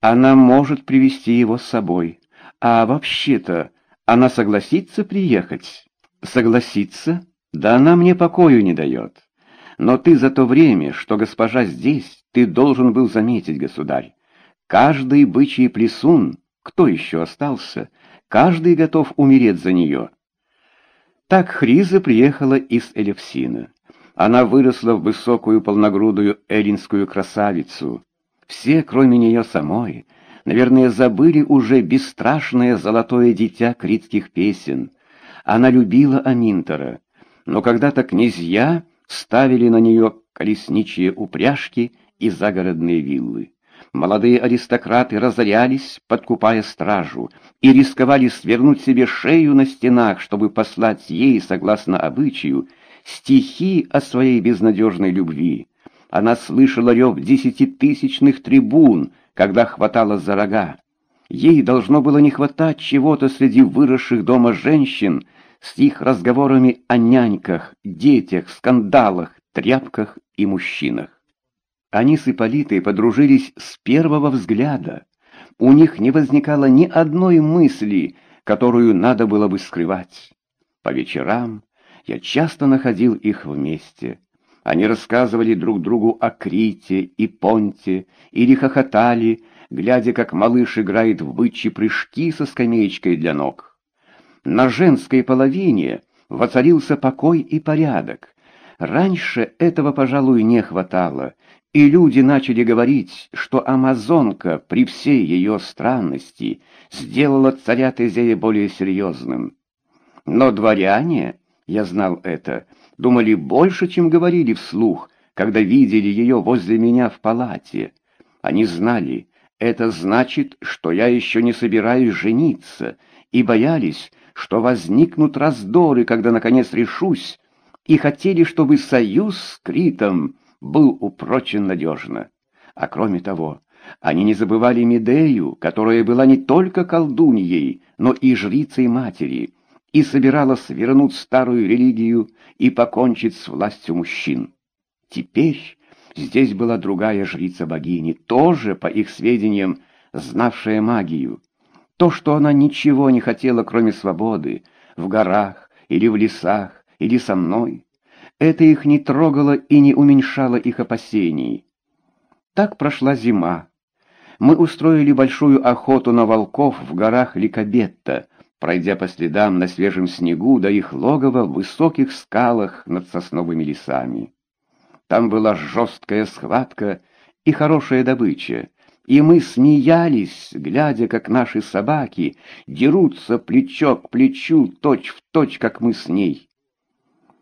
Она может привести его с собой. А вообще-то, она согласится приехать? Согласится? Да она мне покою не дает. Но ты за то время, что госпожа здесь, ты должен был заметить, государь. Каждый бычий плесун, кто еще остался, каждый готов умереть за нее. Так Хриза приехала из Элевсина. Она выросла в высокую полногрудую эллинскую красавицу. Все, кроме нее самой, наверное, забыли уже бесстрашное золотое дитя критских песен. Она любила Аминтора, но когда-то князья ставили на нее колесничьи упряжки и загородные виллы. Молодые аристократы разорялись, подкупая стражу, и рисковали свернуть себе шею на стенах, чтобы послать ей, согласно обычаю, стихи о своей безнадежной любви. Она слышала рев десятитысячных трибун, когда хватала за рога. Ей должно было не хватать чего-то среди выросших дома женщин с их разговорами о няньках, детях, скандалах, тряпках и мужчинах. Они с Ипполитой подружились с первого взгляда. У них не возникало ни одной мысли, которую надо было бы скрывать. По вечерам я часто находил их вместе. Они рассказывали друг другу о Крите и Понте, или хохотали, глядя, как малыш играет в бычьи прыжки со скамеечкой для ног. На женской половине воцарился покой и порядок. Раньше этого, пожалуй, не хватало, и люди начали говорить, что амазонка при всей ее странности сделала царя Тезея более серьезным. Но дворяне я знал это, думали больше, чем говорили вслух, когда видели ее возле меня в палате. Они знали, это значит, что я еще не собираюсь жениться, и боялись, что возникнут раздоры, когда наконец решусь, и хотели, чтобы союз с Критом был упрочен надежно. А кроме того, они не забывали Медею, которая была не только колдуньей, но и жрицей матери, и собиралась вернуть старую религию и покончить с властью мужчин. Теперь здесь была другая жрица богини, тоже, по их сведениям, знавшая магию. То, что она ничего не хотела, кроме свободы, в горах или в лесах, или со мной, это их не трогало и не уменьшало их опасений. Так прошла зима. Мы устроили большую охоту на волков в горах Ликабетта, пройдя по следам на свежем снегу до их логова в высоких скалах над сосновыми лесами. Там была жесткая схватка и хорошая добыча, и мы смеялись, глядя, как наши собаки дерутся плечо к плечу, точь в точь, как мы с ней.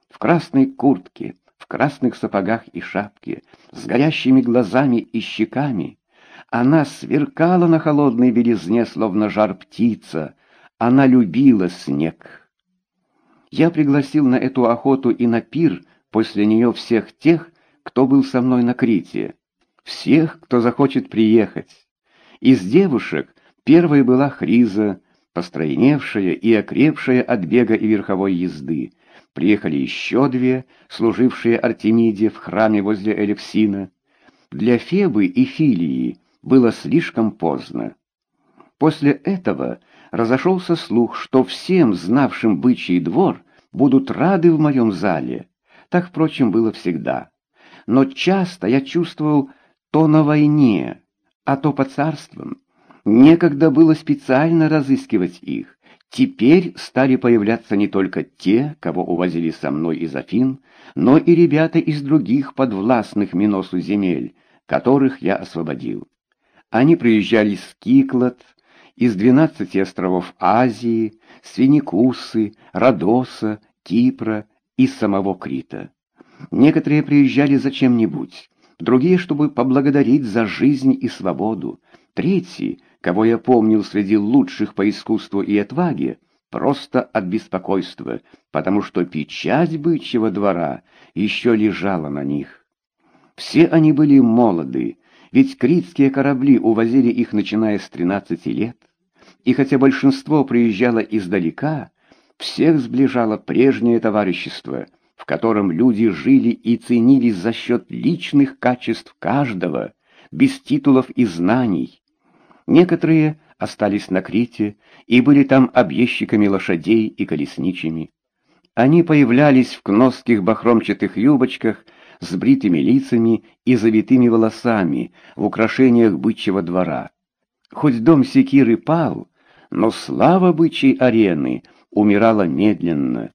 В красной куртке, в красных сапогах и шапке, с горящими глазами и щеками, она сверкала на холодной белизне, словно жар птица, она любила снег. Я пригласил на эту охоту и на пир после нее всех тех, кто был со мной на Крите, всех, кто захочет приехать. Из девушек первой была Хриза, постройневшая и окрепшая от бега и верховой езды. Приехали еще две, служившие Артемиде в храме возле Элевсина. Для Фебы и Филии было слишком поздно. После этого разошелся слух, что всем, знавшим бычий двор, будут рады в моем зале. Так, впрочем, было всегда. Но часто я чувствовал то на войне, а то по царствам. Некогда было специально разыскивать их. Теперь стали появляться не только те, кого увозили со мной из Афин, но и ребята из других подвластных Миносу земель, которых я освободил. Они приезжали с Киклад, из двенадцати островов Азии, Свиникусы, Родоса, Кипра и самого Крита. Некоторые приезжали зачем-нибудь, другие, чтобы поблагодарить за жизнь и свободу, третьи, кого я помнил среди лучших по искусству и отваге, просто от беспокойства, потому что печать бычьего двора еще лежала на них. Все они были молоды, ведь критские корабли увозили их, начиная с 13 лет. И хотя большинство приезжало издалека, всех сближало прежнее товарищество, в котором люди жили и ценились за счет личных качеств каждого, без титулов и знаний. Некоторые остались на Крите и были там объездчиками лошадей и колесничими. Они появлялись в кносских бахромчатых юбочках с бритыми лицами и завитыми волосами в украшениях бычьего двора. Хоть дом секиры пал, но слава бычьей арены умирала медленно.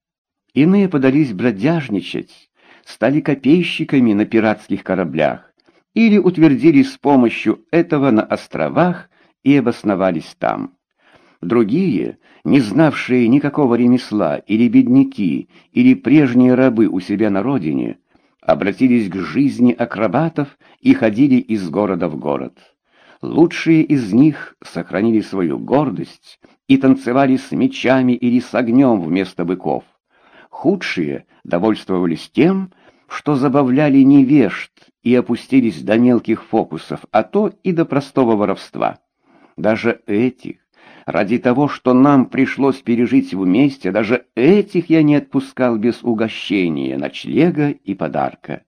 Иные подались бродяжничать, стали копейщиками на пиратских кораблях или утвердились с помощью этого на островах и обосновались там. Другие, не знавшие никакого ремесла, или бедняки, или прежние рабы у себя на родине, обратились к жизни акробатов и ходили из города в город. Лучшие из них сохранили свою гордость и танцевали с мечами или с огнем вместо быков. Худшие довольствовались тем, что забавляли невежд и опустились до мелких фокусов, а то и до простого воровства. Даже этих, ради того, что нам пришлось пережить вместе, даже этих я не отпускал без угощения, ночлега и подарка.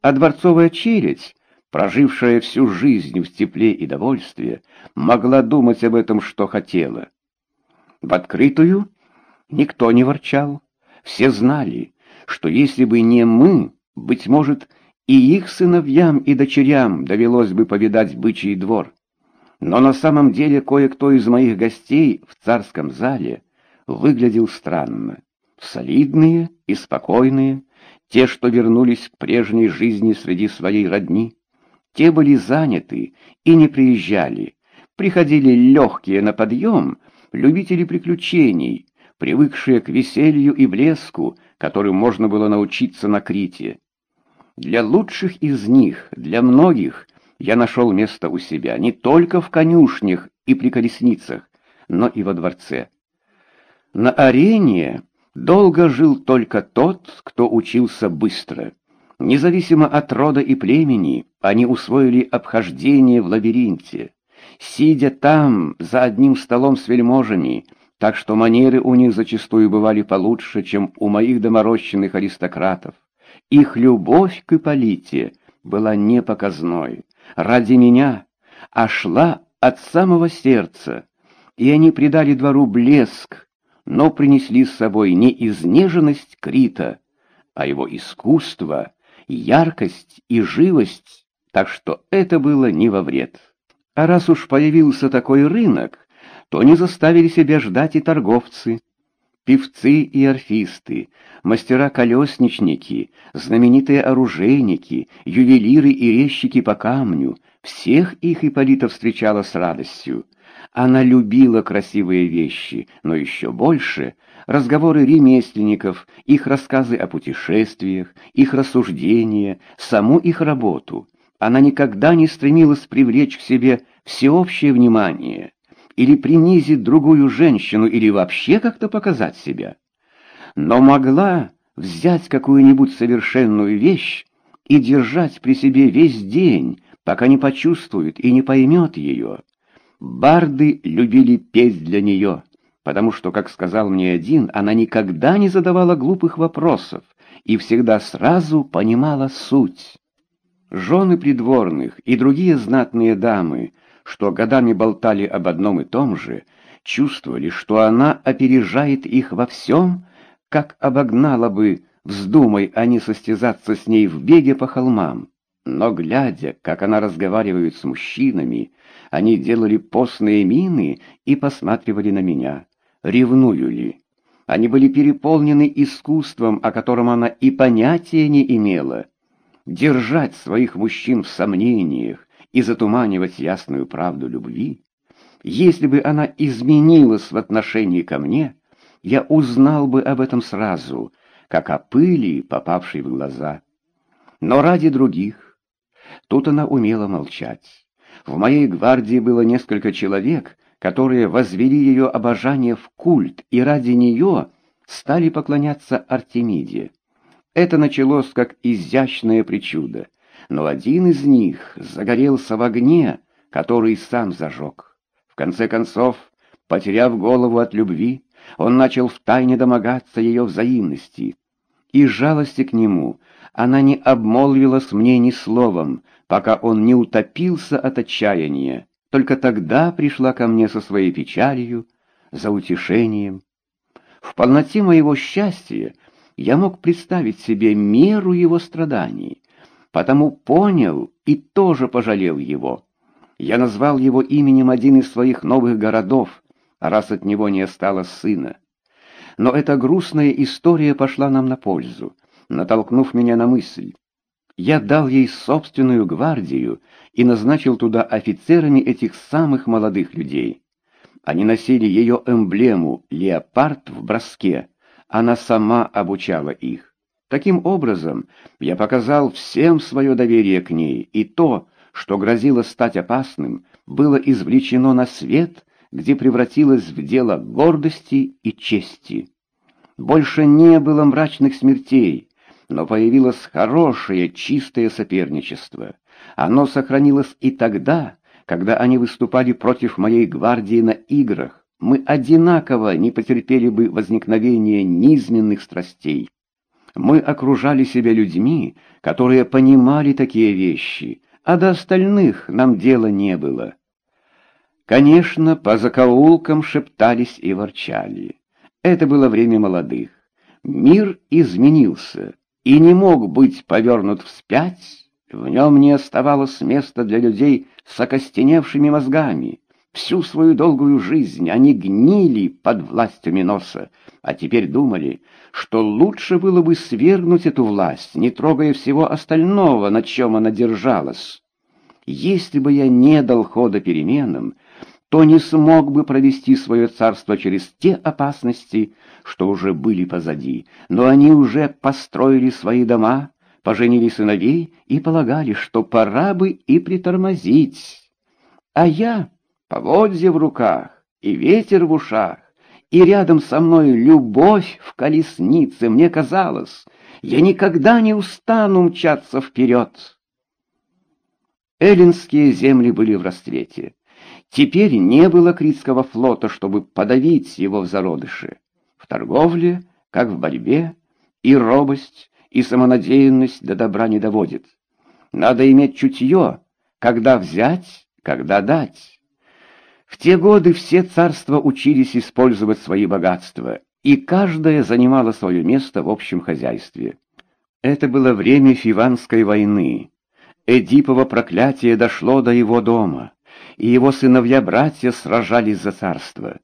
А дворцовая челядь, прожившая всю жизнь в тепле и довольстве, могла думать об этом, что хотела. В открытую никто не ворчал. Все знали, что если бы не мы, быть может, и их сыновьям и дочерям довелось бы повидать бычий двор. Но на самом деле кое-кто из моих гостей в царском зале выглядел странно. Солидные и спокойные, те, что вернулись к прежней жизни среди своей родни. Те были заняты и не приезжали. Приходили легкие на подъем, любители приключений, привыкшие к веселью и блеску, которым можно было научиться на Крите. Для лучших из них, для многих, я нашел место у себя не только в конюшнях и при колесницах, но и во дворце. На арене долго жил только тот, кто учился быстро. Независимо от рода и племени, они усвоили обхождение в лабиринте. Сидя там, за одним столом с вельможами, так что манеры у них зачастую бывали получше, чем у моих доморощенных аристократов. Их любовь к Ипполите была не показной ради меня, а шла от самого сердца, и они придали двору блеск, но принесли с собой не изнеженность Крита, а его искусство, яркость и живость, так что это было не во вред. А раз уж появился такой рынок, то не заставили себя ждать и торговцы певцы и орфисты, мастера-колесничники, знаменитые оружейники, ювелиры и резчики по камню, всех их Ипполита встречала с радостью. Она любила красивые вещи, но еще больше — разговоры ремесленников, их рассказы о путешествиях, их рассуждения, саму их работу. Она никогда не стремилась привлечь к себе всеобщее внимание или принизить другую женщину, или вообще как-то показать себя. Но могла взять какую-нибудь совершенную вещь и держать при себе весь день, пока не почувствует и не поймет ее. Барды любили петь для нее, потому что, как сказал мне один, она никогда не задавала глупых вопросов и всегда сразу понимала суть. Жены придворных и другие знатные дамы что годами болтали об одном и том же, чувствовали, что она опережает их во всем, как обогнала бы, вздумай они состязаться с ней в беге по холмам. Но, глядя, как она разговаривает с мужчинами, они делали постные мины и посматривали на меня. Ревную ли? Они были переполнены искусством, о котором она и понятия не имела. Держать своих мужчин в сомнениях, и затуманивать ясную правду любви, если бы она изменилась в отношении ко мне, я узнал бы об этом сразу, как о пыли, попавшей в глаза. Но ради других... Тут она умела молчать. В моей гвардии было несколько человек, которые возвели ее обожание в культ и ради нее стали поклоняться Артемиде. Это началось как изящное причудо но один из них загорелся в огне, который сам зажег. В конце концов, потеряв голову от любви, он начал втайне домогаться ее взаимности. И жалости к нему она не обмолвилась мне ни словом, пока он не утопился от отчаяния только тогда пришла ко мне со своей печалью, за утешением. В полноте моего счастья я мог представить себе меру его страданий, потому понял и тоже пожалел его. Я назвал его именем один из своих новых городов, раз от него не осталось сына. Но эта грустная история пошла нам на пользу, натолкнув меня на мысль. Я дал ей собственную гвардию и назначил туда офицерами этих самых молодых людей. Они носили ее эмблему «Леопард в броске». Она сама обучала их. Таким образом, я показал всем свое доверие к ней, и то, что грозило стать опасным, было извлечено на свет, где превратилось в дело гордости и чести. Больше не было мрачных смертей, но появилось хорошее, чистое соперничество. Оно сохранилось и тогда, когда они выступали против моей гвардии на играх. Мы одинаково не потерпели бы возникновения низменных страстей. Мы окружали себя людьми, которые понимали такие вещи, а до остальных нам дела не было. Конечно, по закоулкам шептались и ворчали. Это было время молодых. Мир изменился и не мог быть повернут вспять, в нем не оставалось места для людей с окостеневшими мозгами. Всю свою долгую жизнь они гнили под властью Миноса, а теперь думали, что лучше было бы свергнуть эту власть, не трогая всего остального, на чем она держалась. Если бы я не дал хода переменам, то не смог бы провести свое царство через те опасности, что уже были позади, но они уже построили свои дома, поженили сыновей и полагали, что пора бы и притормозить. А я, поводья в руках и ветер в ушах, и рядом со мной любовь в колеснице, мне казалось, я никогда не устану мчаться вперед. Эллинские земли были в расцвете. Теперь не было Критского флота, чтобы подавить его в зародыше. В торговле, как в борьбе, и робость, и самонадеянность до добра не доводит. Надо иметь чутье, когда взять, когда дать. В те годы все царства учились использовать свои богатства, и каждое занимало свое место в общем хозяйстве. Это было время Фиванской войны. Эдипово проклятие дошло до его дома и его сыновья-братья сражались за царство.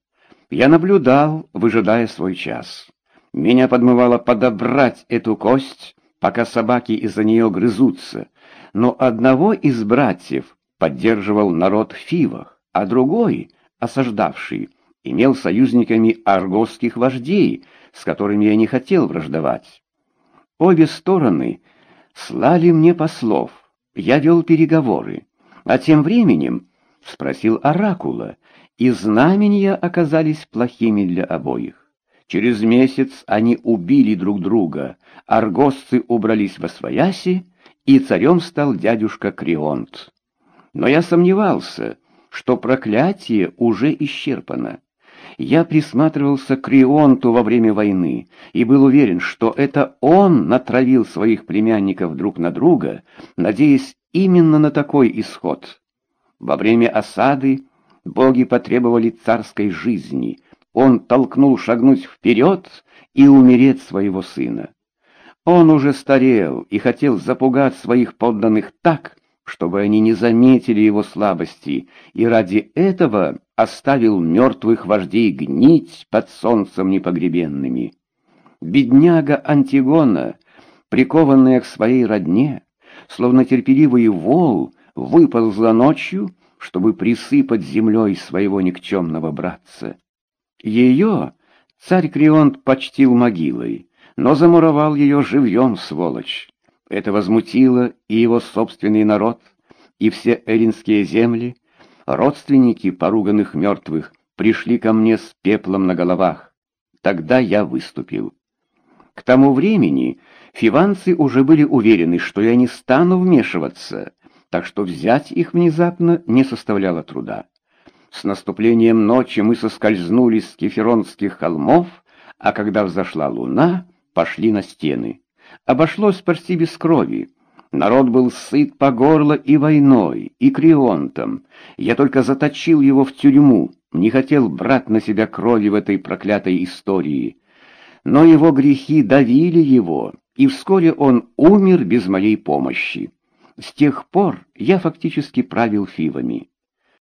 Я наблюдал, выжидая свой час. Меня подмывало подобрать эту кость, пока собаки из-за нее грызутся, но одного из братьев поддерживал народ в Фивах, а другой, осаждавший, имел союзниками аргосских вождей, с которыми я не хотел враждовать. Обе стороны слали мне послов, я вел переговоры, а тем временем — спросил Оракула, и знамения оказались плохими для обоих. Через месяц они убили друг друга, аргосцы убрались во свояси, и царем стал дядюшка Крионт. Но я сомневался, что проклятие уже исчерпано. Я присматривался к Крионту во время войны и был уверен, что это он натравил своих племянников друг на друга, надеясь именно на такой исход. Во время осады боги потребовали царской жизни. Он толкнул шагнуть вперед и умереть своего сына. Он уже старел и хотел запугать своих подданных так, чтобы они не заметили его слабости, и ради этого оставил мертвых вождей гнить под солнцем непогребенными. Бедняга Антигона, прикованная к своей родне, словно терпеливый вол, выползла ночью, чтобы присыпать землей своего никчемного братца. Ее царь Крионт почтил могилой, но замуровал ее живьем, сволочь. Это возмутило и его собственный народ, и все эллинские земли, родственники поруганных мертвых, пришли ко мне с пеплом на головах. Тогда я выступил. К тому времени фиванцы уже были уверены, что я не стану вмешиваться, так что взять их внезапно не составляло труда. С наступлением ночи мы соскользнули с кеферонских холмов, а когда взошла луна, пошли на стены. Обошлось почти без крови. Народ был сыт по горло и войной, и крионтом. Я только заточил его в тюрьму, не хотел брать на себя крови в этой проклятой истории. Но его грехи давили его, и вскоре он умер без моей помощи. С тех пор я фактически правил фивами.